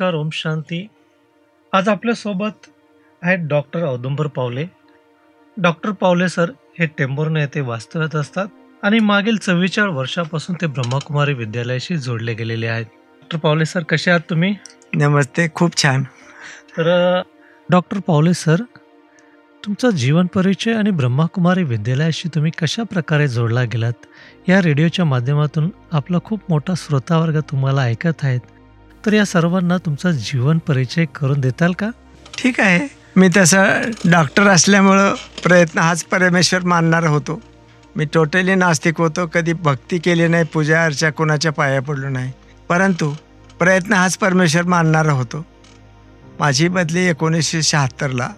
नमस्कार ओम शांती. आज आपल्यासोबत आहेत डॉक्टर औदुंबर पावले. डॉक्टर पावले सर हे टेंभुर्णी येथे वास्तव्यात असतात आणि मागील चव्वेचाळीस वर्षापासून ते ब्रह्मकुमारी विद्यालयाशी जोडले गेलेले आहेत. डॉक्टर पावले सर कसे आहात तुम्ही? नमस्ते खूप छान. तर डॉक्टर पावले सर तुमचा जीवन परिचय आणि ब्रह्माकुमारी विद्यालयाशी तुम्ही कशा प्रकारे जोडला गेलात? या रेडिओच्या माध्यमातून आपला खूप मोठा श्रोतावर्ग तुम्हाला ऐकत आहेत. तर या सर्वांना तुमचा जीवन परिचय करून देताल का? ठीक आहे. मी तसं डॉक्टर असल्यामुळं प्रयत्न हाच परमेश्वर मानणार होतो. मी टोटली नास्तिक होतो कधी भक्ती केली नाही पूजा अर्चा कोणाच्या पाया पडलो नाही. परंतु प्रयत्न हाच परमेश्वर मानणारा होतो. माझी बदली एकोणीसशे शहात्तरला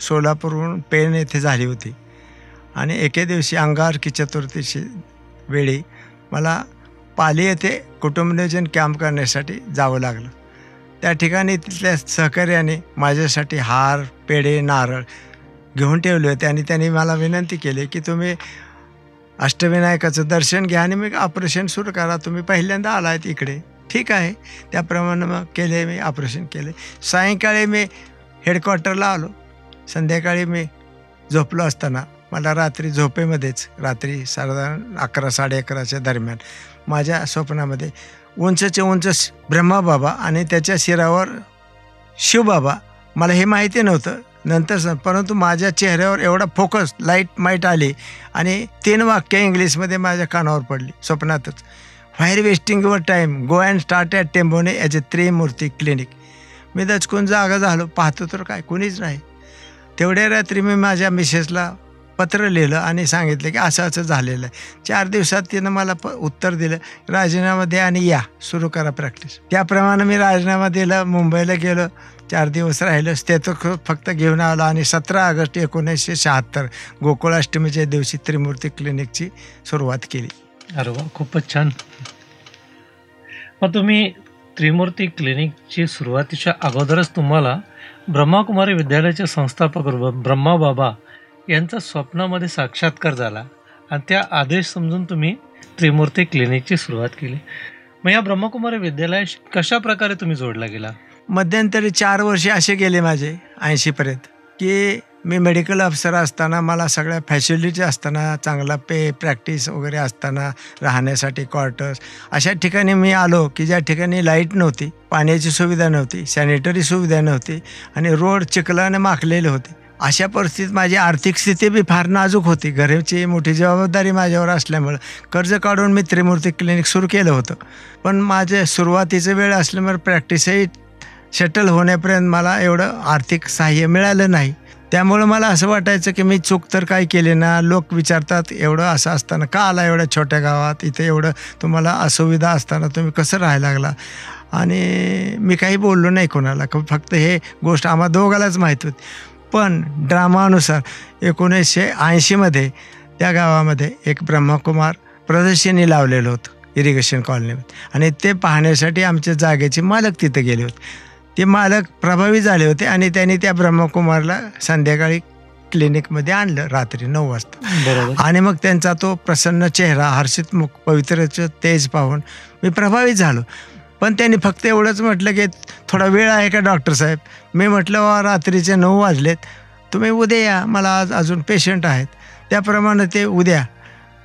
सोलापूरहून पेण येथे झाली होती. आणि एके दिवशी अंगारकी चतुर्थीची वेळी मला पाली येथे कुटुंबनियोजन कॅम्प करण्यासाठी जावं लागलं. त्या ठिकाणी तिथल्या सहकार्याने माझ्यासाठी हार पेढे नारळ घेऊन ठेवले होते आणि त्यांनी मला विनंती केली की तुम्ही अष्टविनायकाचं दर्शन घ्या आणि मग ऑपरेशन सुरू करा. तुम्ही पहिल्यांदा आलायत इकडे. ठीक आहे. त्याप्रमाणे मग केले मी ऑपरेशन केले. सायंकाळी मी हेडक्वार्टरला आलो. संध्याकाळी मी झोपलो असताना मला रात्री झोपेमध्येच रात्री साधारण अकरा साडे अकराच्या दरम्यान माझ्या स्वप्नामध्ये. उंचचे उंच ब्रह्माबाबा आणि त्याच्या शिरावर शिवबाबा. मला हे माहिती नव्हतं. नंतर परंतु माझ्या चेहऱ्यावर एवढा फोकस लाइट माईट आली आणि तीन वाक्य इंग्लिशमध्ये माझ्या कानावर पडली. स्वप्नातच why are wasting your time go and start at टेम्बोने as a Trimurti clinic. मी दचकून जागा झालो. पाहतो तर काय? कोणीच नाही. तेवढ्या रात्री मी माझ्या मिसेसला पत्र लिहिलं आणि सांगितलं की असं असं झालेलं आहे. चार दिवसात तिनं मला प उत्तर दिलं राजीनामा द्या आणि या सुरू करा प्रॅक्टिस. त्याप्रमाणे मी राजीनामा दिला मुंबईला गेलो चार दिवस राहिलं स्टेथोस्कोप फक्त घेऊन आलो आणि सतरा ऑगस्ट एकोणीसशे शहात्तर गोकुळाष्टमीच्या दिवशी त्रिमूर्ती क्लिनिकची सुरुवात केली. अरे वा खूपच छान. मग तुम्ही त्रिमूर्ती क्लिनिकची सुरुवातीच्या अगोदरच तुम्हाला ब्रह्माकुमारी विद्यालयाचे संस्थापक ब्रह्मा ब्रह्माबाबा यांचा स्वप्नामध्ये साक्षात्कार झाला आणि त्या आदेश समजून तुम्ही त्रिमूर्ती क्लिनिकची सुरुवात केली. मग या ब्रह्मकुमारी विद्यालयाशी कशा प्रकारे तुम्ही जोडला गेला? मध्यंतरी चार वर्षे असे गेले माझे ऐंशीपर्यंत की मी मेडिकल अफसर असताना मला सगळ्या फॅसिलिटी असताना चांगला पे प्रॅक्टिस वगैरे असताना राहण्यासाठी क्वार्टर्स अशा ठिकाणी मी आलो की ज्या ठिकाणी लाइट नव्हती पाण्याची सुविधा नव्हती सॅनिटरी सुविधा नव्हती आणि रोड चिखलाने माखलेले होते. अशा परिस्थितीत माझी आर्थिक स्थिती बी फार नाजूक होती. घराची मोठी जबाबदारी माझ्यावर असल्यामुळं कर्ज काढून मी त्रिमूर्ती क्लिनिक सुरू केलं होतं. पण माझे सुरुवातीचं वेळ असल्यामुळे प्रॅक्टिसही सेटल होण्यापर्यंत मला एवढं आर्थिक सहाय्य मिळालं नाही. त्यामुळं मला असं वाटायचं की मी चूक तर काय केली ना? लोक विचारतात एवढं असं असताना का आला एवढ्या छोट्या गावात? इथे एवढं तुम्हाला असुविधा असताना तुम्ही कसं राहायला लागला? आणि मी काही बोललो नाही कोणाला. फक्त हे गोष्ट आम्हा दोघालाच माहीत होती. पण ड्रामानुसार एकोणीसशे ऐंशीमध्ये त्या गावामध्ये एक ब्रह्मकुमार प्रदर्शनी लावलेलं होतं इरिगेशन कॉलनीमध्ये आणि ते पाहण्यासाठी आमच्या जागेचे मालक तिथे गेले होते. ते मालक प्रभावी झाले होते आणि त्यांनी त्या ब्रह्मकुमारला संध्याकाळी क्लिनिकमध्ये आणलं रात्री नऊ वाजता. बरोबर. आणि मग त्यांचा तो प्रसन्न चेहरा हर्षित मुख पवित्रचं तेज पाहून मी प्रभावित झालो. पण त्यांनी फक्त एवढंच म्हटलं की थोडा वेळ आहे का डॉक्टर साहेब? मी म्हटलं रात्रीचे नऊ वाजलेत. तुम्ही उद्या या. मला आज अजून पेशंट आहेत. त्याप्रमाणे ते उद्या.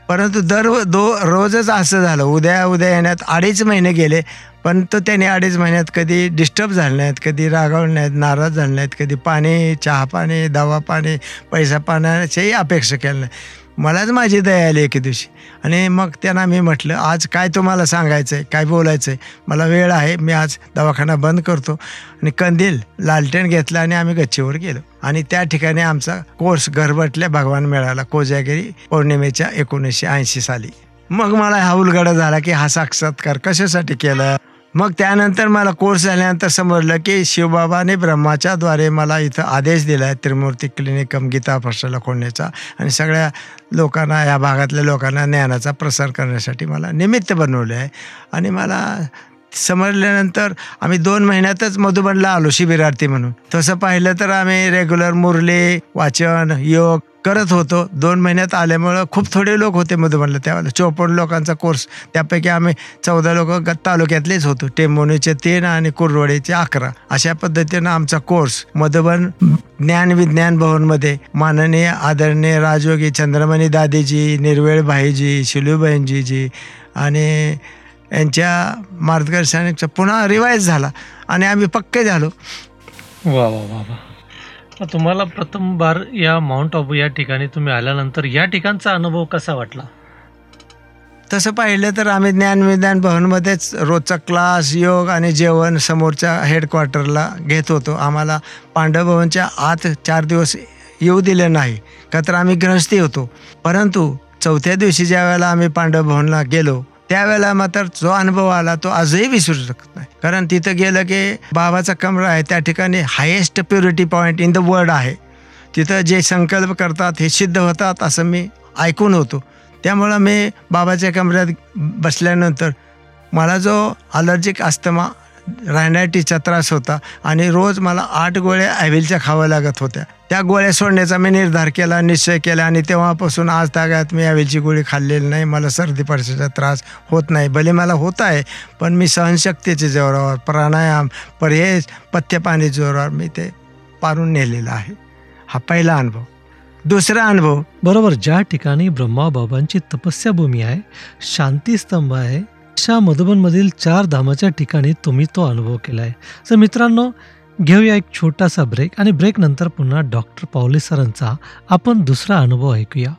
परंतु दर दो रोजच असं झालं. उद्या उद्या येण्यात अडीच महिने गेले पण तो त्याने अडीच महिन्यात कधी डिस्टर्ब झाले नाहीत कधी रागावले नाहीत नाराज झाले नाहीत कधी पाणी चहा पाणी दवा पाणी पैसा पाण्याच्याही अपेक्षा केल्या नाही. मलाच माझी दया आली एके दिवशी. आणि मग त्यांना मी म्हटलं आज काय तुम्हाला सांगायचं आहे काय बोलायचं आहे मला वेळ आहे मी आज दवाखाना बंद करतो. आणि कंदील लालटेन घेतला आणि आम्ही गच्चीवर गेलो. आणि त्या ठिकाणी आमचा कोर्स घरबटल्या भगवान मिळाला कोजागिरी पौर्णिमेच्या एकोणीसशे ऐंशी साली. मग मला हा उलगडा झाला की हा साक्षात्कार कशासाठी केला? मग त्यानंतर मला कोर्स झाल्यानंतर समजलं की शिवबाबाने ब्रह्माच्या द्वारे मला इथं आदेश दिला आहे त्रिमूर्ती क्लिनिक गीता फर्स्टला खोलण्याचा आणि सगळ्या लोकांना या भागातल्या लोकांना ज्ञानाचा प्रसार करण्यासाठी मला निमित्त बनवले आहे. आणि मला समजल्यानंतर आम्ही दोन महिन्यातच मधुबनला आलो शिबिरार्थी म्हणून. तसं पाहिलं तर आम्ही रेग्युलर मुरले वाचन योग करत होतो. दोन महिन्यात आल्यामुळं खूप थोडे लोक होते मधुबनला. त्यावेळेला चोपन्न लोकांचा कोर्स त्यापैकी आम्ही चौदा लोक तालुक्यातलेच होतो. टेंबोनीचे तीन आणि कुरवडीचे अकरा. अशा पद्धतीनं आमचा कोर्स मधुबन ज्ञान विज्ञान भवनमध्ये माननीय आदरणीय राजयोगी चंद्रमणी दादीजी निर्वेळ भाईजी शिलूबहीणजीजी आणि यांच्या मार्गदर्शनाचा पुन्हा रिवाईज झाला आणि आम्ही पक्के झालो. वा वा वा वा. तुम्हाला प्रथम बार या माउंट आबू या ठिकाणी तुम्ही आल्यानंतर या ठिकाणचा अनुभव कसा वाटला? तसं पाहिलं तर आम्ही ज्ञानविज्ञान भवनमध्येच रोजचा क्लास योग आणि जेवण समोरच्या हेडक्वार्टरला घेत होतो. आम्हाला पांडव भवनच्या आत चार दिवस येऊ दिले नाही का तर आम्ही ग्रहस्थी होतो. परंतु चौथ्या दिवशी ज्या वेळेला आम्ही पांडव भवनला गेलो त्यावेळेला मात्र जो अनुभव आला तो आजही विसरू शकत नाही. कारण तिथं गेलं की बाबाचा कमरा आहे त्या ठिकाणी highest purity point in the world आहे. तिथं जे संकल्प करतात हे सिद्ध होतात असं मी ऐकून होतो. त्यामुळं मी बाबाच्या कमऱ्यात बसल्यानंतर मला जो अलर्जिक अस्थमा रायनायटीचा त्रास होता आणि रोज मला आठ गोळ्या ॲव्हिलच्या खाव्या लागत होत्या. त्या गोळ्या सोडण्याचा मी निर्धार केला निश्चय केला आणि तेव्हापासून आज तागायत मी ॲव्हिलची गोळी खाल्लेली नाही. मला सर्दी पडशाचा त्रास होत नाही. भले मला होत आहे पण मी सहनशक्तीच्या जोरावर प्राणायाम परहेज पथ्यपाणी जोरावर मी ते पारून नेलेलं आहे. हा पहिला अनुभव. दुसरा अनुभव. बरोबर ज्या ठिकाणी ब्रह्माबाबांची तपस्या भूमी आहे शांतीस्तंभ आहे अशा मधुबनमधील चार धामाच्या ठिकाणी तुम्ही तो अनुभव केला आहे तर मित्रांनो घेऊया एक छोटासा ब्रेक आणि ब्रेक नंतर पुन्हा डॉक्टर पावले सरांचा आपण दुसरा अनुभव ऐकूया.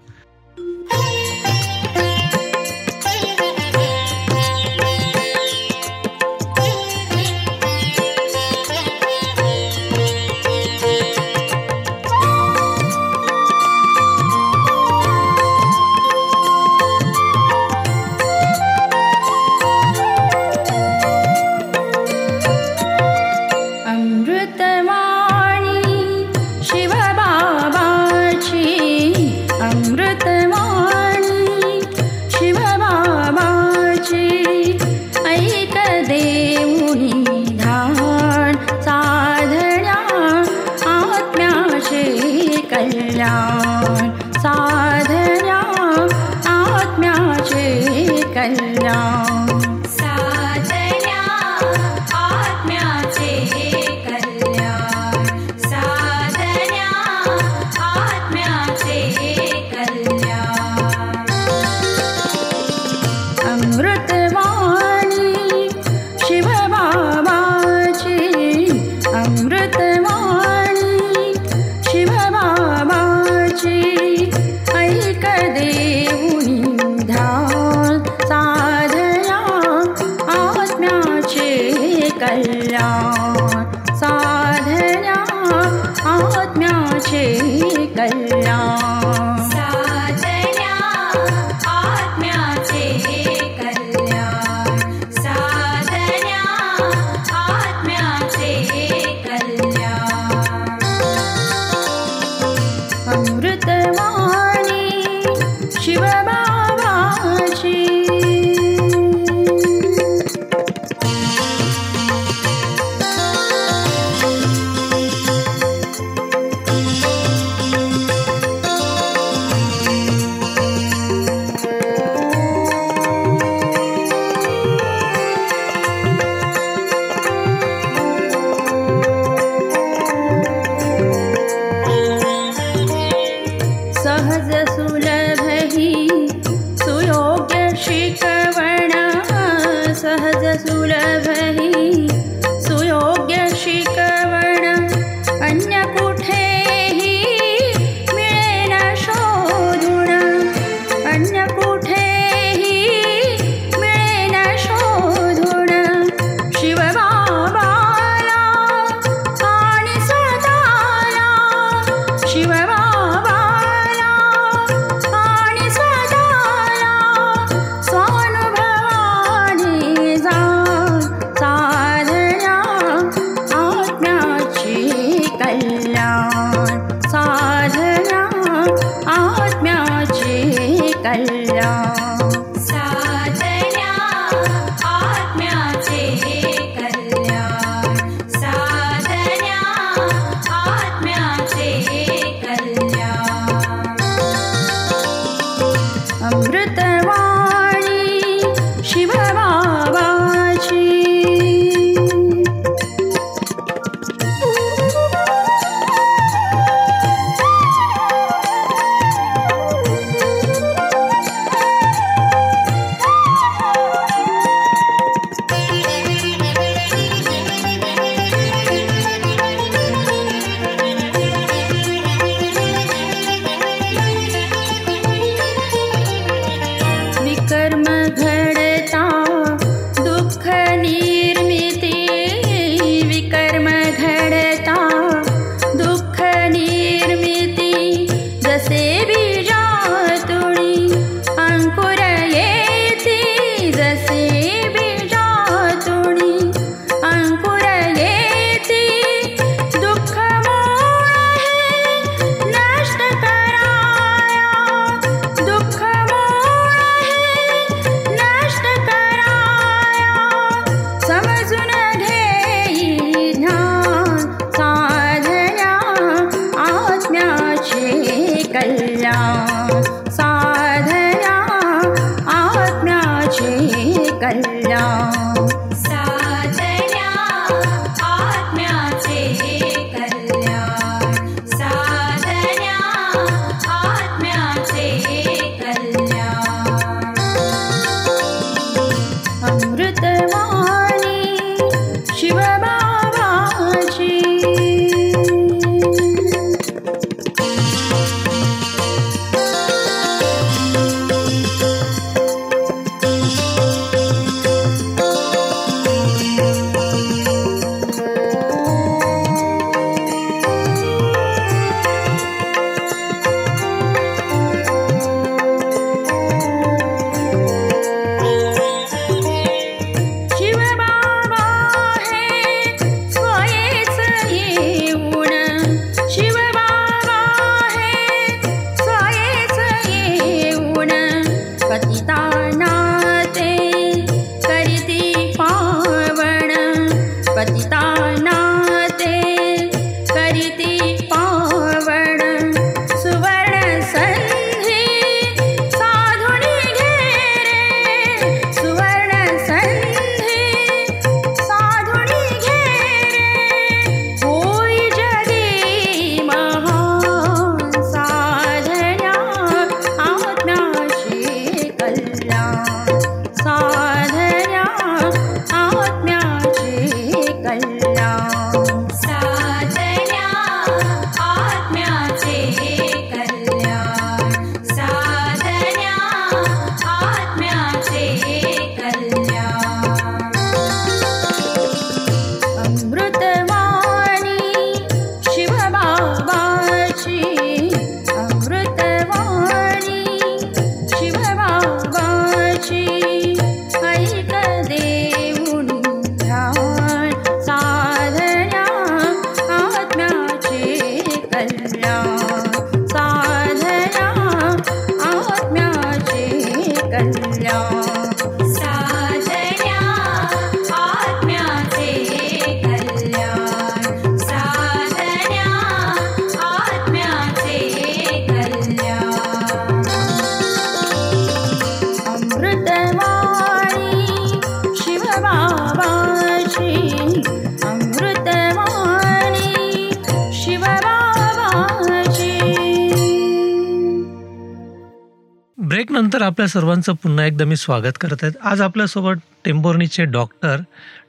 तर आपल्या सर्वांचं पुन्हा एकदा मी स्वागत करत आहेत आज आपल्यासोबत टेंभुर्णीचे डॉक्टर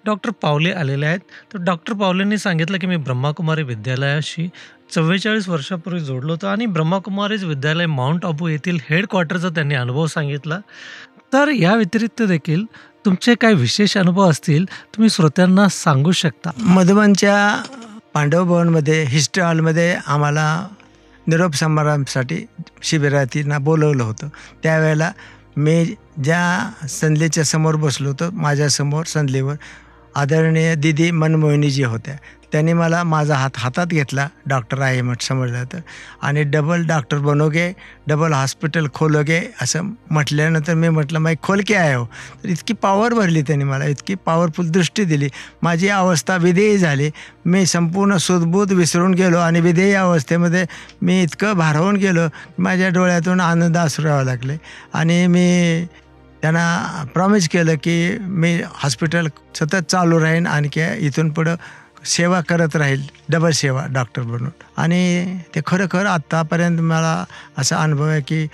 डॉक्टर पावले आलेले आहेत. तर डॉक्टर पावलेंनी सांगितलं की मी ब्रह्माकुमारी विद्यालयाशी चव्वेचाळीस वर्षापूर्वी जोडलो होतो आणि ब्रह्माकुमारीज विद्यालय माउंट आबू येथील हेडक्वार्टरचा त्यांनी अनुभव सांगितला. तर या व्यतिरिक्त देखील तुमचे काय विशेष अनुभव असतील तुम्ही श्रोत्यांना सांगू शकता. मधुबनच्या पांडव भवनमध्ये हिस्ट्री हॉलमध्ये आम्हाला निरोप समारंभासाठी शिबिरार्थींना बोलवलं होतं. त्यावेळेला मी ज्या संदलीच्या समोर बसलो होतो माझ्यासमोर संदलीवर आदरणीय दिदी मनमोहिनीजी होत्या. त्यांनी मला माझा हात हातात घेतला. डॉक्टर आहे म्हट समजलं तर. आणि डबल डॉक्टर बनोगे डबल हॉस्पिटल खोलोगे असं म्हटल्यानंतर मी म्हटलं माई खोल के आहे हो. तर इतकी पॉवर भरली त्यांनी मला इतकी पॉवरफुल दृष्टी दिली. माझी अवस्था विधेयी झाली. मी संपूर्ण सुदबूत विसरून गेलो आणि विधेयी अवस्थेमध्ये मी इतकं भारावून गेलो की माझ्या डोळ्यातून आनंद असू लागले. आणि मी त्यांना प्रॉमिस केलं की मी हॉस्पिटल सतत चालू राहीन आणखी इथून पुढं सेवा करत राहील डबल सेवा डॉक्टर बनून. आणि ते खरोखर आत्तापर्यंत मला असा अनुभव आहे की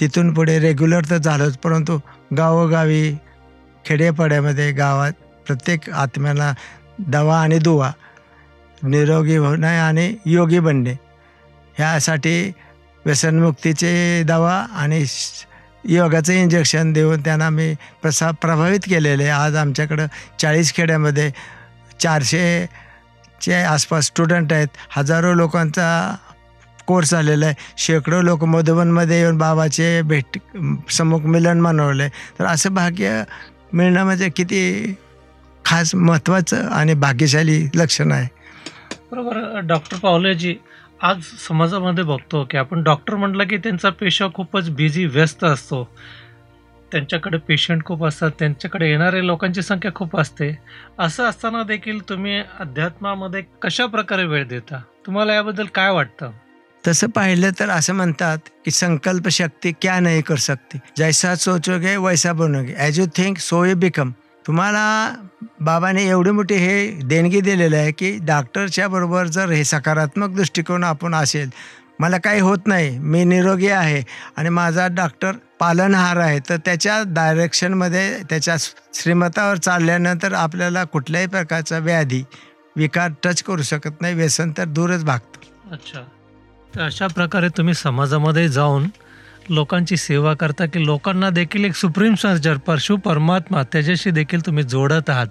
तिथून पुढे रेग्युलर तर झालंच परंतु गावोगावी खेडेपाड्यामध्ये गावात प्रत्येक आत्म्याला दवा आणि दुवा निरोगी होणे आणि योगी बनणे ह्यासाठी व्यसनमुक्तीचे दवा आणि श- योगाचं इंजेक्शन देऊन त्यांना मी प्रसा प्रभावित केलेले. आहे. आज आमच्याकडं चाळीस खेड्यामध्ये चारशेचे आसपास स्टुडंट आहेत. हजारो लोकांचा कोर्स आलेला आहे. शेकडो लोक मधुबनमध्ये येऊन बाबाचे भेट समुख मिलन मनवले. तर असं भाग्य मिळणं म्हणजे किती खास महत्त्वाचं आणि भाग्यशाली लक्षण आहे. बरोबर डॉक्टर पावलेजी आज समाजामध्ये बघतो की आपण डॉक्टर म्हटलं की त्यांचा पेशा खूपच बिझी व्यस्त असतो. त्यांच्याकडे पेशंट खूप असतात त्यांच्याकडे येणाऱ्या लोकांची संख्या खूप असते. असं असताना देखील तुम्ही अध्यात्मामध्ये कशा प्रकारे वेळ देता? तुम्हाला याबद्दल काय वाटतं? तसं पाहिलं तर असं म्हणतात की संकल्प शक्ती क्या नाही कर सकते? जैसा सोचोगे वैसा बनोगे. As you think so you become तुम्हाला बाबाने एवढी मोठी हे देणगी दिलेलं आहे की डॉक्टरच्या बरोबर जर हे सकारात्मक दृष्टिकोन आपण असेल मला काही होत नाही मी निरोगी आहे आणि माझा डॉक्टर पालनहार आहे तर त्याच्या डायरेक्शनमध्ये त्याच्या श्रीमतावर चालल्यानंतर आपल्याला कुठल्याही प्रकारचा व्याधी विकार टच करू शकत नाही व्यसन तर दूरच भागतं. अच्छा. तर अशा प्रकारे तुम्ही समाजामध्ये जाऊन लोकांची सेवा करता की लोकांना देखील एक सुप्रीम सर्जर परशु परमात्मा त्याच्याशी देखील तुम्ही जोडत आहात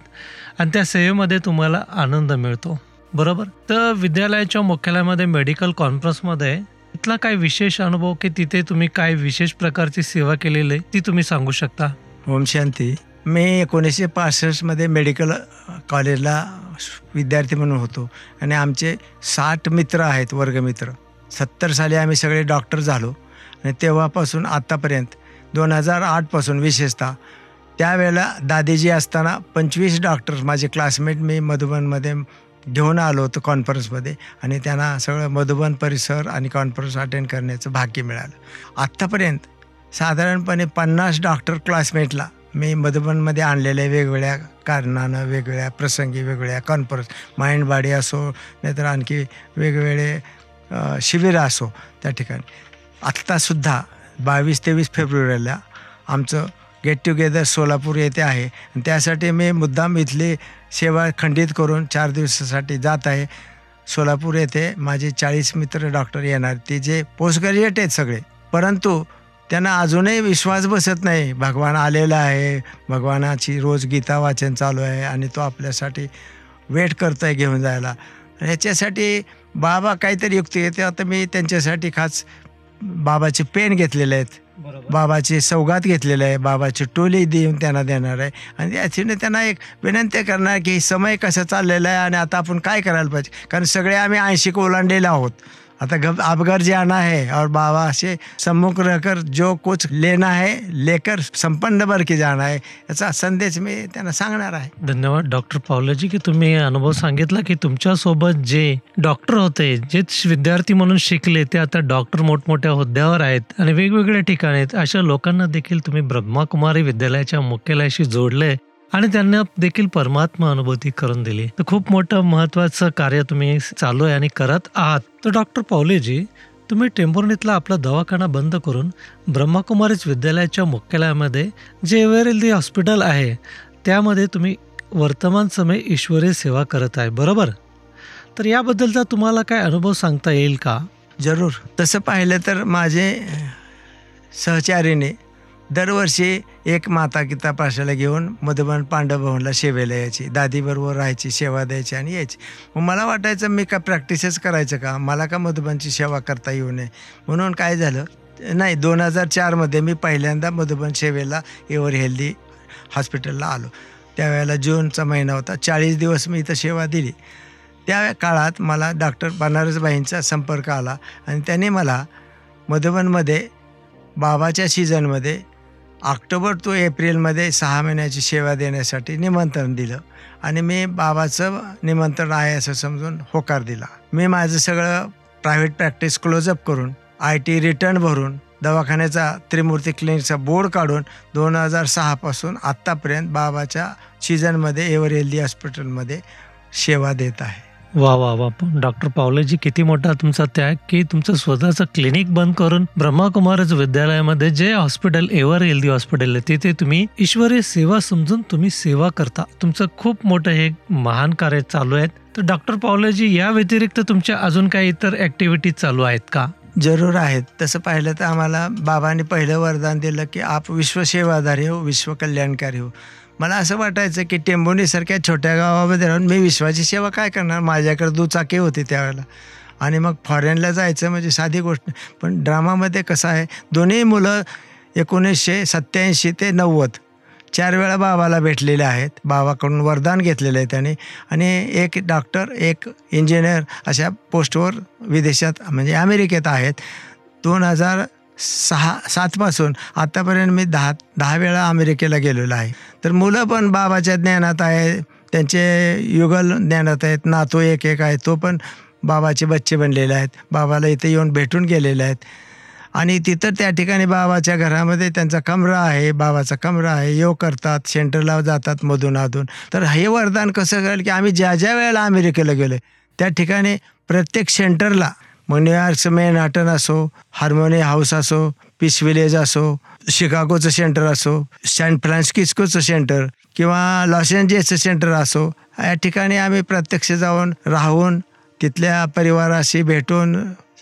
आणि त्या सेवेमध्ये तुम्हाला आनंद मिळतो. बरोबर? तर विद्यालयाच्या मुख्यालयामध्ये मेडिकल कॉन्फरन्समध्ये इथला काय विशेष अनुभव की तिथे तुम्ही काय विशेष प्रकारची सेवा केलेली आहे ती तुम्ही सांगू शकता? ओम शांती. मी एकोणीसशे पासष्टमध्ये मेडिकल कॉलेजला विद्यार्थी म्हणून होतो आणि आमचे साठ मित्र आहेत वर्गमित्र. सत्तर साली आम्ही सगळे डॉक्टर झालो. आणि तेव्हापासून आत्तापर्यंत दोन हजार आठपासून विशेषतः त्यावेळेला दादीजी असताना पंचवीस डॉक्टर माझे क्लासमेट मी मधुबनमध्ये घेऊन आलो होतो कॉन्फरन्समध्ये आणि त्यांना सगळं मधुबन परिसर आणि कॉन्फरन्स अटेंड करण्याचं भाग्य मिळालं. आत्तापर्यंत साधारणपणे पन्नास डॉक्टर क्लासमेटला मी मधुबनमध्ये आणलेले वेगवेगळ्या कारणानं वेगवेगळ्या प्रसंगी वेगवेगळ्या कॉन्फरन्स माइंड बॉडी असो नाहीतर आणखी वेगवेगळे शिबिरं असो त्या ठिकाणी. आत्तासुद्धा बावीस तेवीस फेब्रुवारीला आमचं गेट टुगेदर सोलापूर येथे आहे. आणि त्यासाठी मी मुद्दाम इथली सेवा खंडित करून चार दिवसासाठी जात आहे. सोलापूर येथे माझे चाळीस मित्र डॉक्टर येणार. ते जे पोस्ट ग्रॅज्युएट आहेत सगळे. परंतु त्यांना अजूनही विश्वास बसत नाही. भगवान आलेला आहे. भगवानाची रोज गीता वाचन चालू आहे आणि तो आपल्यासाठी वेट करत आहे घेऊन जायला. ह्याच्यासाठी बाबा काहीतरी युक्ती येते आता मी त्यांच्यासाठी खास बाबाचे पेन घेतलेले आहेत. बाबाची सौगात घेतलेलं आहे. बाबाची टोली देऊन त्यांना देणार आहे. आणि त्याच्याने त्यांना एक विनंती करणार की समय कसं चाललेलं आहे आणि आता आपण काय करायला पाहिजे? कारण सगळे आम्ही ऐंशी ओलांडलेले आहोत. आता गब अब घर जाना है और बाबा से सम्मुख रहकर जो कुछ लेना है लेकर संपन्न भर के जाना है याचा संदेश मी त्यांना सांगणार आहे. धन्यवाद डॉक्टर पावलाजी की तुम्ही अनुभव सांगितला की तुमच्यासोबत जे डॉक्टर होते जे विद्यार्थी म्हणून शिकले ते आता डॉक्टर मोठमोठ्या हुद्द्यावर आहेत आणि वेगवेगळ्या ठिकाणी आहेत. अशा लोकांना देखील तुम्ही ब्रह्माकुमारी विद्यालयाच्या मुख्यालयाशी जोडले. आणि त्यांना देखील परमात्मा अनुभूती करून दिली. तर खूप मोठं महत्वाचं कार्य तुम्ही चालू आहे आणि करत आहात. तर डॉक्टर पावलेजी तुम्ही टेंभुर्णीतला आपला दवाखाना बंद करून ब्रह्माकुमारीच विद्यालयाच्या मुख्यालयामध्ये जे एव्हरेल्दी हॉस्पिटल आहे त्यामध्ये तुम्ही वर्तमान समय ईश्वरी सेवा करत आहे बरोबर? तर याबद्दलचा तुम्हाला काय अनुभव सांगता येईल का? जरूर. तसं पाहिलं तर माझे सहचारीने दरवर्षी एक माता गीता प्राशाला घेऊन मधुबन पांडव भवनला सेवेला यायची. दादीबरोबर राहायची सेवा द्यायची आणि यायची. मग मला वाटायचं मी का प्रॅक्टिसच करायचं का? मला का मधुबनची सेवा करता येऊ नये? म्हणून काय झालं? नाही दोन हजार चारमध्ये मी पहिल्यांदा मधुबन सेवेला एवर हेल्दी हॉस्पिटलला आलो. त्यावेळेला जूनचा महिना होता. चाळीस दिवस मी इथं सेवा दिली. त्या काळात मला डॉक्टर बनारसबाईंचा संपर्क आला आणि त्यांनी मला मधुबनमध्ये बाबाच्या सीझनमध्ये ऑक्टोबर टू एप्रिलमध्ये सहा महिन्याची सेवा देण्यासाठी निमंत्रण दिलं आणि मी बाबाचं निमंत्रण आहे असं समजून होकार दिला. मी माझं सगळं प्रायव्हेट प्रॅक्टिस क्लोजअप करून आय टी रिटर्न भरून दवाखान्याचा त्रिमूर्ती क्लिनिकचा बोर्ड काढून दोन हजार सहापासून आत्तापर्यंत बाबाच्या सीझनमध्ये एव्हर हेल्दी हॉस्पिटलमध्ये सेवा देत आहे. वा वा वा. डॉक्टर पावलेजी किती मोठा तुमचा त्याग की तुमचं स्वतःचं क्लिनिक बंद करून ब्रह्माकुमारच विद्यालयामध्ये जे हॉस्पिटल एव्हर हेल्दी हॉस्पिटल आहे तिथे तुम्ही ईश्वरी सेवा समजून तुम्ही सेवा करता. तुमचं खूप मोठं हे महान कार्य चालू आहे. तर डॉक्टर पावलेजी या व्यतिरिक्त तुमच्या अजून काही इतर ऍक्टिव्हिटीज चालू आहेत का? जरूर आहेत. तसं पाहिलं तर आम्हाला बाबांनी पहिलं वरदान दिलं की आप विश्वसेवाधारी हो विश्वकल्याणकारी हो. मला असं वाटायचं की टेंबोनीसारख्या छोट्या गावामध्ये राहून मी विश्वाची सेवा काय करणार? माझ्याकडे दुचाकी होती त्यावेळेला. आणि मग फॉरेनला जायचं म्हणजे साधी गोष्ट. पण ड्रामामध्ये कसं आहे दोन्ही मुलं एकोणीसशे सत्याऐंशी ते नव्वद. चार वेळा बाबाला भेटलेले आहेत. बाबाकडून वरदान घेतलेलं आहे त्याने. आणि एक डॉक्टर एक इंजिनियर अशा पोस्टवर विदेशात म्हणजे अमेरिकेत आहेत. दोन हजार सहा सातपासून आत्तापर्यंत मी दहा दहा वेळा अमेरिकेला गेलेलो आहे. तर मुलं पण बाबाच्या ज्ञानात आहे त्यांचे युगल ज्ञानात आहेत नातू एक एक आहे तो पण बाबाचे बच्चे बनलेले आहेत बाबाला इथे येऊन भेटून गेलेले आहेत. आणि तिथं त्या ठिकाणी बाबाच्या घरामध्ये त्यांचा कमरा आहे बाबाचा कमरा आहे योग करतात सेंटरला जातात मधून अधून. तर हे वरदान कसं कळेल की आम्ही ज्या ज्या वेळेला अमेरिकेला गेलो त्या ठिकाणी प्रत्येक सेंटरला मग न्यूयॉर्कचं मेनहाटन असो हार्मोनी हाऊस असो पीस विलेज असो शिकागोचं सेंटर असो सॅन फ्रान्सिस्कोचं सेंटर किंवा लॉस एंजेल्सचं सेंटर असो या ठिकाणी आम्ही प्रत्यक्ष जाऊन राहून तिथल्या परिवाराशी भेटून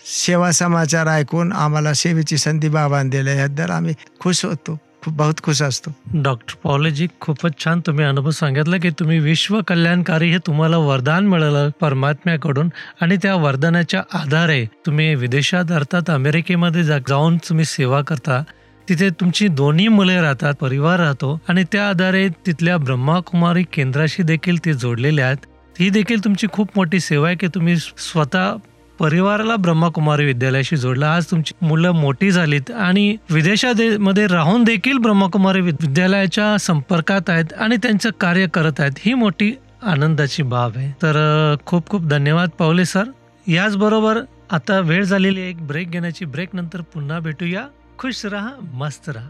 सेवा समाचार ऐकून आम्हाला सेवेची संधी बाबांनी दिल्या याबद्दल आम्ही खुश होतो. खूप बहुत खुश असतो. डॉक्टर पॉलजी खूपच छान तुम्ही अनुभव सांगितला की तुम्ही विश्व कल्याणकारी हे तुम्हाला वरदान मिळालं परमात्म्याकडून आणि त्या वरदानाच्या आधारे तुम्ही विदेशात अर्थात अमेरिकेमध्ये जा जाऊन तुम्ही सेवा करता. तिथे तुमची दोन्ही मुले राहतात परिवार राहतो आणि त्या आधारे तिथल्या ब्रह्माकुमारी केंद्राशी देखील ते जोडलेले आहेत. ही देखील तुमची खूप मोठी सेवा आहे की तुम्ही स्वतः परिवाराला ब्रह्माकुमारी विद्यालयाशी जोडला. आज तुमची मुलं मोठी झालीत आणि विदेशामध्ये राहून देखील ब्रह्मकुमारी विद्यालयाच्या संपर्कात आहेत आणि त्यांचं कार्य करत आहेत. ही मोठी आनंदाची बाब आहे. तर खूप खूप धन्यवाद पावले सर. याचबरोबर आता वेळ झालेली आहे. एक ब्रेक घेण्याची ब्रेक. नंतर पुन्हा भेटूया. खुश राहा मस्त राहा.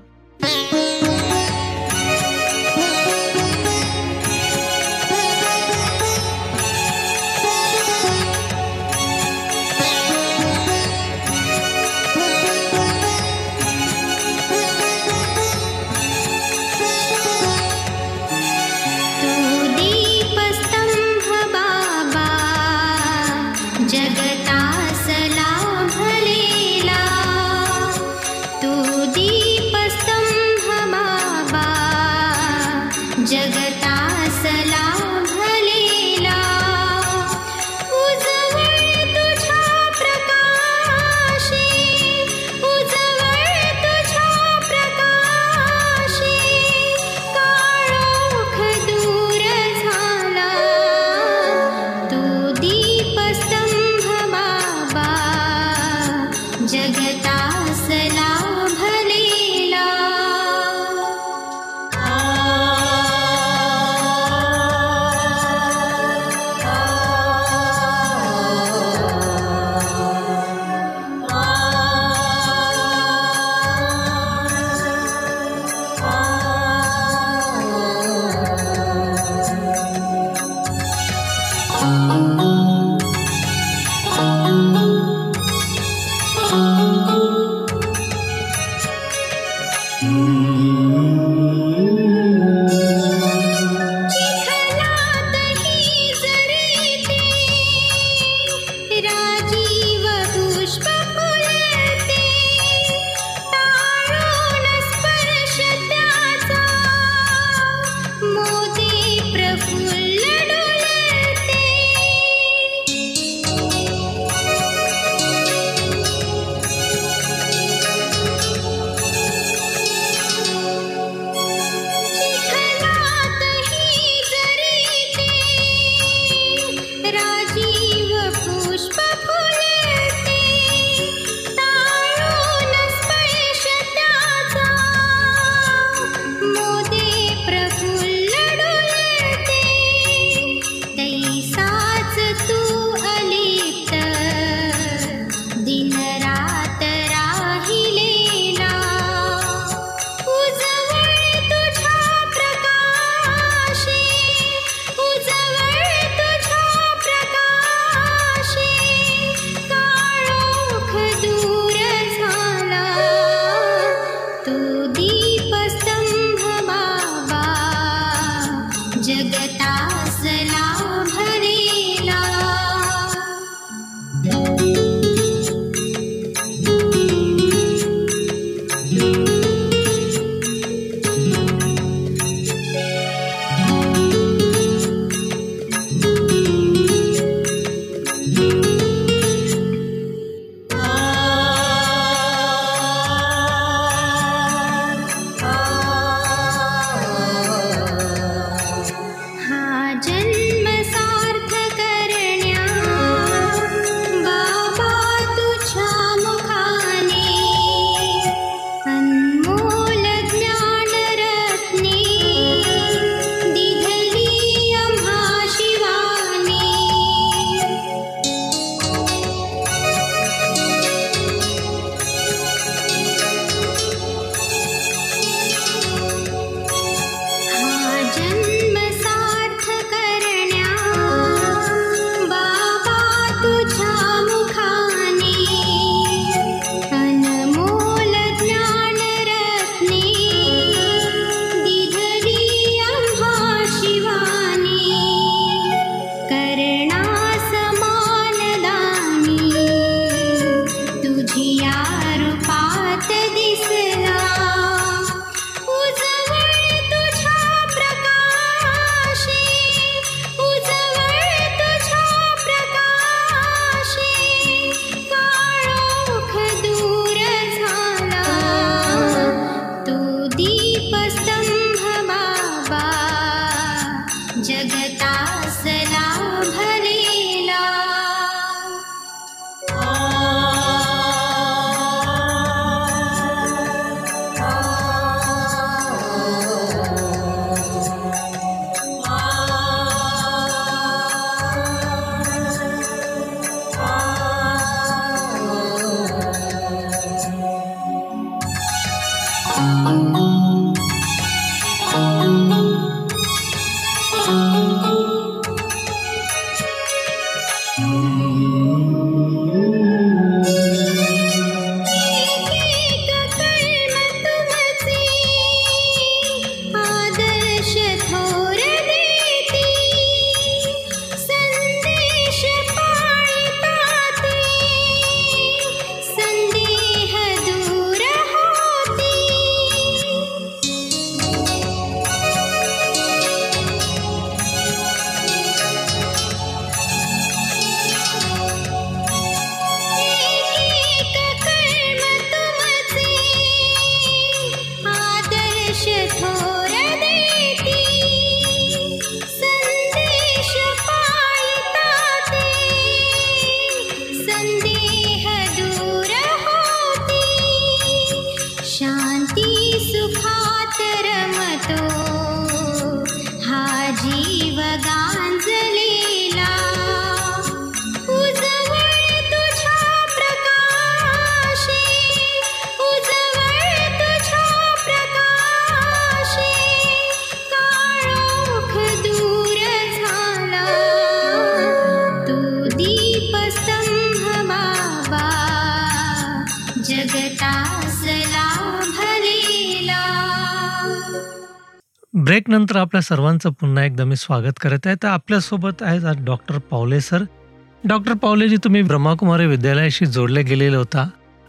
ब्रेक नंतर आपल्या सर्वांचं पुन्हा एकदा मी स्वागत करत आहे. तर आपल्यासोबत आहेत आज डॉक्टर पावले सर. डॉक्टर पावलेजी तुम्ही ब्रह्माकुमारी विद्यालयाशी जोडले गेलेले होता.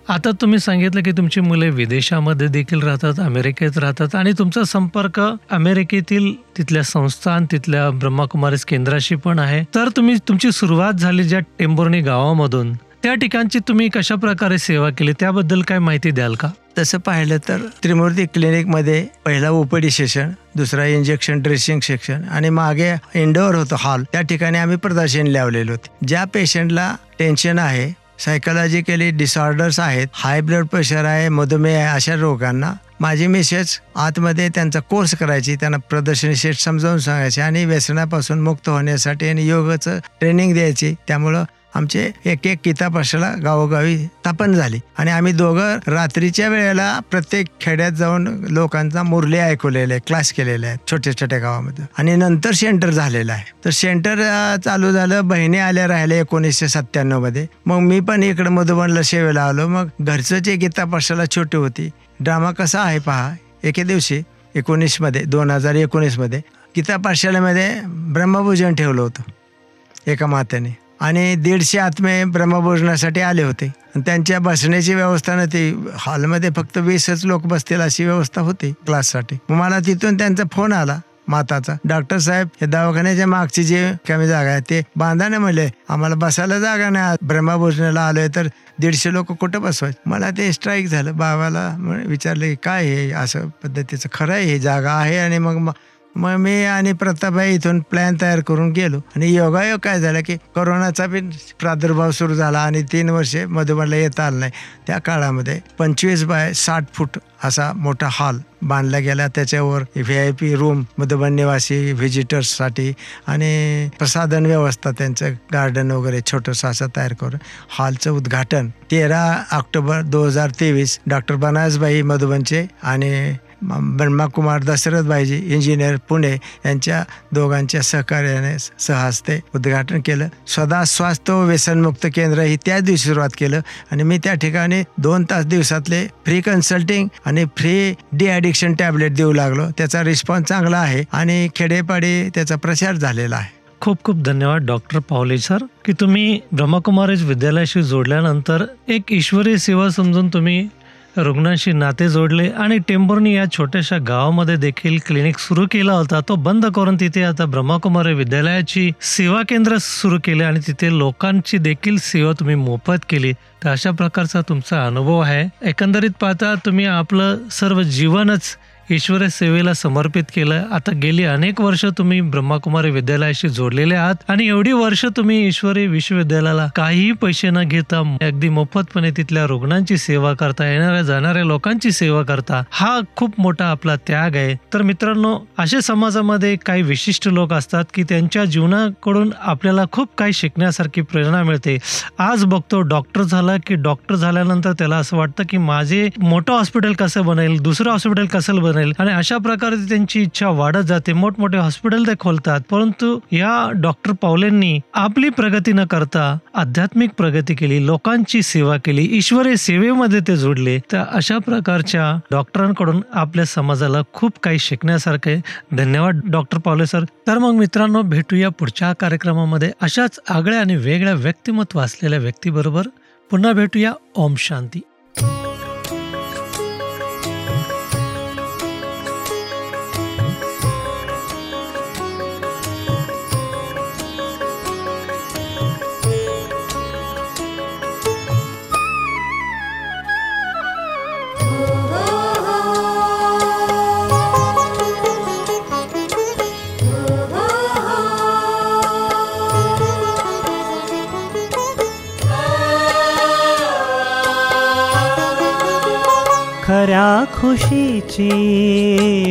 आता तुम्ही सांगितलं की तुमची मुले विदेशामध्ये देखील राहतात अमेरिकेत राहतात आणि तुमचा संपर्क अमेरिकेतील तिथल्या संस्थान तिथल्या ब्रह्माकुमारीस केंद्राशी पण आहे. तर तुम्ही तुमची सुरुवात झाली ज्या टेंभुर्णी गावामधून त्या ठिकाणची तुम्ही कशा प्रकारे सेवा केली? त्याबद्दल काय माहिती द्याल का? तसं पाहिलं तर त्रिमूर्ती क्लिनिकमध्ये पहिला ओपीडी सेशन दुसरा इंजेक्शन ड्रेसिंग सेक्शन आणि मागे इंडोअर होतं हॉल त्या ठिकाणी आम्ही प्रदर्शन लावलेलो होते. ज्या पेशंटला टेन्शन आहे सायकोलॉजिकली डिसऑर्डर्स आहेत हाय ब्लड प्रेशर आहे मधुमेह आहे अशा रोगांना माझी मिसेस आतमध्ये त्यांचा कोर्स करायची त्यांना प्रदर्शनी सेट समजावून सांगायचे आणि व्यसनापासून मुक्त होण्यासाठी आणि योगाचं ट्रेनिंग द्यायची. त्यामुळं आमचे एक एक कितापाशाला गावोगावी स्थापन झाली. आणि आम्ही दोघं रात्रीच्या वेळेला प्रत्येक खेड्यात जाऊन लोकांचा मुरले ऐकवलेले आहे क्लास केलेले आहेत छोट्या छोट्या गावामध्ये. आणि नंतर सेंटर झालेलं आहे. तर सेंटर चालू झालं बहिणी आल्या राहिल्या एकोणीसशे सत्त्याण्णवमध्ये. मग मी पण इकडे मधुबनला सेवेला आलो. मग घरचं जे गीतापाशाला छोटी होती. ड्रामा कसा आहे पहा. एके दिवशी एकोणीसमध्ये दोन हजार एकोणीसमध्ये गीता पाठशाळेमध्ये ब्रह्मभूजन ठेवलं होतं. एका मात्याने आणि दीडशे आत्मे ब्रह्मभोजनासाठी आले होते. आणि त्यांच्या बसण्याची व्यवस्था नव्हती हॉलमध्ये फक्त वीसच लोक बसतील अशी व्यवस्था होती क्लाससाठी. मग मला तिथून त्यांचा फोन आला माताचा. डॉक्टर साहेब हे दवाखान्याच्या मागची जी कमी जागा आहे ते बांधाने म्हणले आम्हाला बसायला जागा नाही ब्रह्मभोजनाला आलोय तर दीडशे लोक कुठं बसवायचे? मला ते स्ट्राईक झालं. बाबाला विचारले विचारलं की काय हे? असं पद्धतीचं खरं आहे हे जागा आहे आणि मग मग मी आणि प्रतापभाई इथून प्लॅन तयार करून गेलो. आणि योगायोग काय झालं की कोरोनाचा बी प्रादुर्भाव सुरू झाला आणि तीन वर्षे मधुबनला येता आलं नाही. त्या काळामध्ये पंचवीस बाय साठ फूट असा मोठा हॉल बांधला गेला. त्याच्यावर V I P room Madhuban निवासी व्हिजिटर्ससाठी आणि प्रसाधन व्यवस्था त्यांचं गार्डन वगैरे छोटंसं असं तयार करून हॉलचं उद्घाटन. तेरा ऑक्टोबर दोन हजार तेवीस डॉक्टर बनासबाई मधुबनचे आणि ब्रह्माकुमार दशरथबाईजी इंजिनियर पुणे यांच्या दोघांच्या सहकार्याने सहहस्ते उद्घाटन केलं. सदा स्वास्थ्य व व्यसनमुक्त केंद्र ही त्याच दिवशी सुरुवात केलं आणि मी त्या ठिकाणी दोन तास दिवसातले फ्री कन्सल्टिंग आणि फ्री डी ॲडिक्शन टॅबलेट देऊ लागलो. त्याचा रिस्पॉन्स चांगला आहे आणि खेडेपाडी त्याचा प्रचार झालेला आहे. खूप खूप धन्यवाद डॉक्टर पावले सर. की तुम्ही ब्रह्मकुमारीज विद्यालयाशी जोडल्यानंतर एक ईश्वरी सेवा समजून तुम्ही रुग्णांशी नाते जोडले आणि टेंभुर्णी या छोट्याशा गावामध्ये देखील क्लिनिक सुरू केला होता. तो बंद करून तिथे आता ब्रह्माकुमारी विद्यालयाची सेवा केंद्र सुरू केले आणि तिथे लोकांची देखील सेवा तुम्ही मोफत केली. तर अशा प्रकारचा तुमचा अनुभव आहे. एकंदरीत पाहता तुम्ही आपलं सर्व जीवनच ईश्वर सेवेला समर्पित केलं. आता गेली अनेक वर्ष तुम्ही ब्रह्माकुमारी विद्यालयाशी जोडलेले आहात आणि एवढी वर्ष तुम्ही ईश्वरी विश्वविद्यालयाला काहीही पैसे न घेता अगदी मोफतपणे तिथल्या रुग्णांची सेवा करता येणाऱ्या जाणाऱ्या लोकांची सेवा करता हा खूप मोठा आपला त्याग आहे. तर मित्रांनो असे समाजामध्ये काही विशिष्ट लोक असतात की त्यांच्या जीवनाकडून आपल्याला खूप काही शिकण्यासारखी प्रेरणा मिळते. आज बघतो डॉक्टर झाला की डॉक्टर झाल्यानंतर त्याला असं वाटतं की माझे मोठं हॉस्पिटल कसं बनेल दुसरं हॉस्पिटल कसं बनेल? आणि अशा प्रकारे त्यांची इच्छा वाढत जाते. मोठमोठे हॉस्पिटल ते खोलतात. परंतु या डॉक्टर पावलेंनी आपली प्रगती न करता आध्यात्मिक प्रगती केली लोकांची सेवा केली ईश्वरी सेवेमध्ये ते जोडले. तर अशा प्रकारच्या डॉक्टरांकडून आपल्या समाजाला खूप काही शिकण्यासारखं धन्यवाद डॉक्टर पावले सर तर मग मित्रांनो भेटूया पुढच्या कार्यक्रमामध्ये. अशाच आगळ्या आणि वेगळ्या व्यक्तिमत्व असलेल्या व्यक्तीबरोबर पुन्हा भेटूया. ओम शांती. खुशीची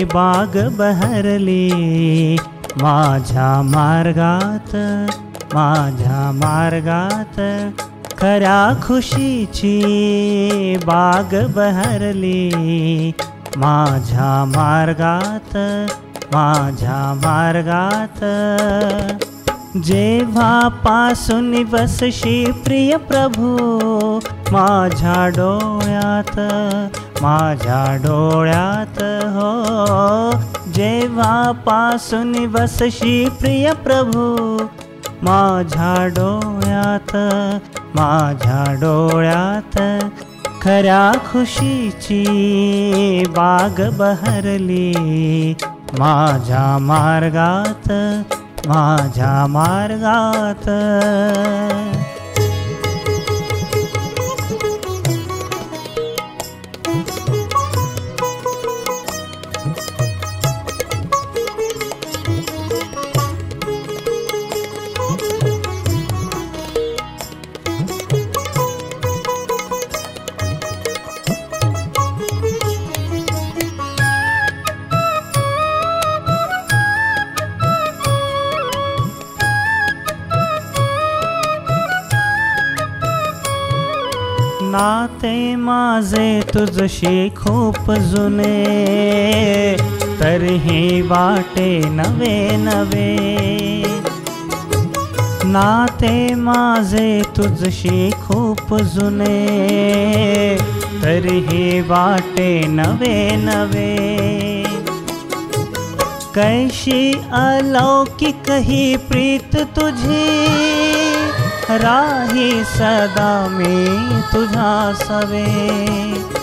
बाग बहरली. माझ्या मार्गात माझ्या मार्गात खऱ्या खुशीची बाग बहरली. माझ्या मार्गात माझ्या मार्गात जेव्हा पासून बसशी प्रिय प्रभू माझ्या डोळ्यात माझ्या डोळ्यात हो. जेव्हापासून बसशी प्रिय प्रभू माझ्या डोळ्यात माझ्या डोळ्यात खऱ्या खुशीची बाग बहरली. माझ्या मार्गात माझ्या मार्गात. तुझशी खूप जुने तरीही वाटे नवे नवे. नाते माझे तुझशी खूप जुने तरीही वाटे नवे नवे. कैशी अलौकिक ही प्रीत तुझी राही सदा मी तुझा सवे.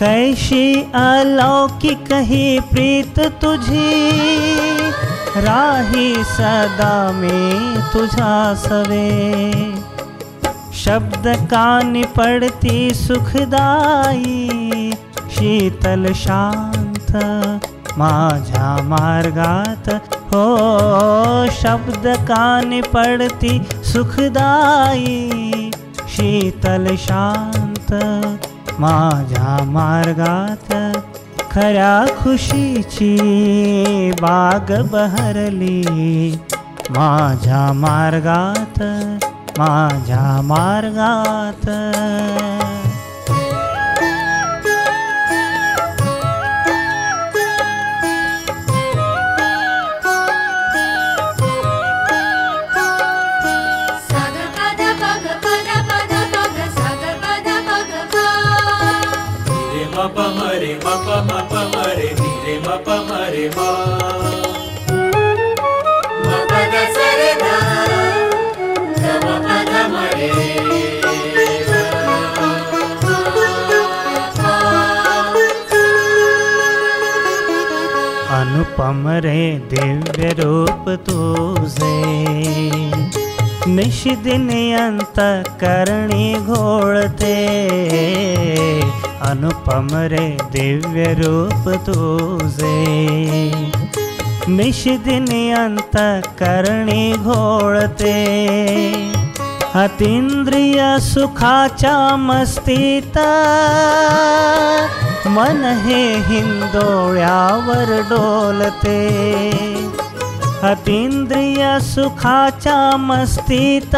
कैशी अलौकिक ही प्रीत तुझी? राही सदा मी तुझा सवे। शब्द कानी पडती सुखदाई, शीतल शांत माझ्या मार्गात हो। शब्द कानी पडती सुखदाई, शीतल शांत माझ्या मार्गात खऱ्या खुशीची बाग बहरली. माझ्या मार्गात माझ्या मार्गात अनुपम रे दिव्य रूप तुझे. निशिदिन अंत करणी घोळते. अनुपम रे दिव्य रूप तुझे अंत करणी घोळते। अतींद्रिय सुखाच्या मस्तीत मन हे हिंदोळ्यावर डोलते। अतींद्रिय सुखाच्या मस्तीत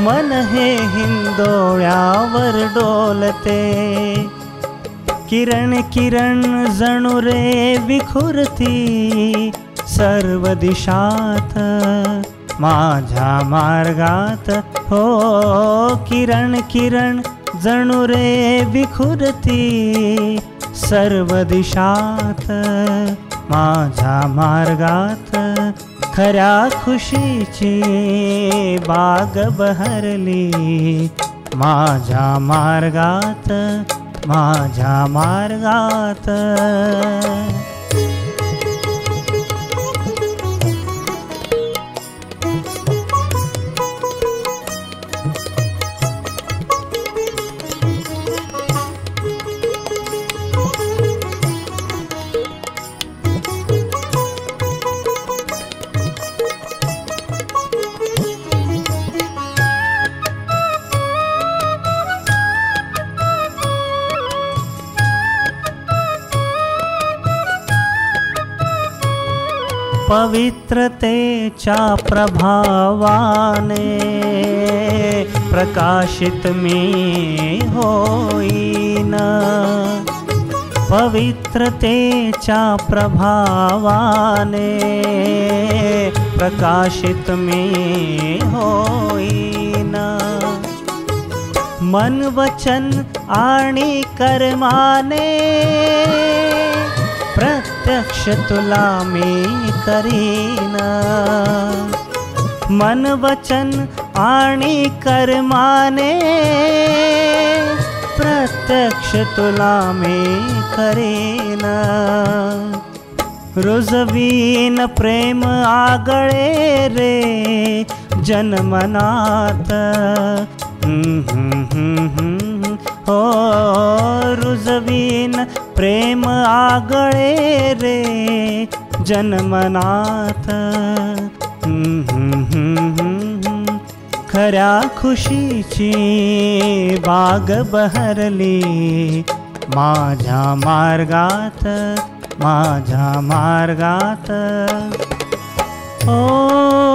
मन हे हिंदोळ्यावर डोलते. किरण किरण जणू रे विखुरती सर्व दिशात माझ्या मार्गात. हो किरण किरण जणू रे विखुरती सर्व दिशात माझ्या मार्गात. खऱ्या खुशीची बाग बहरली माझ्या मार्गात माझ्या मार्गात पवित्रतेच्या प्रभावाने प्रकाशित मी होईन। पवित्रतेच्या प्रभावाने प्रकाशित मी होईन। मन वचन आणि कर्माने प्रत्यक्ष तुला मी करीन मन वचन आणि कर्माने प्रत्यक्ष तुला मी करीन रुजवीन प्रेम आगळे रे हम्म. हो रुजवीन प्रेम आगळे रे जन्मनाथ. खऱ्या खुशीची बाग बहरली माझ्या मार्गात माझ्या मार्गात ओ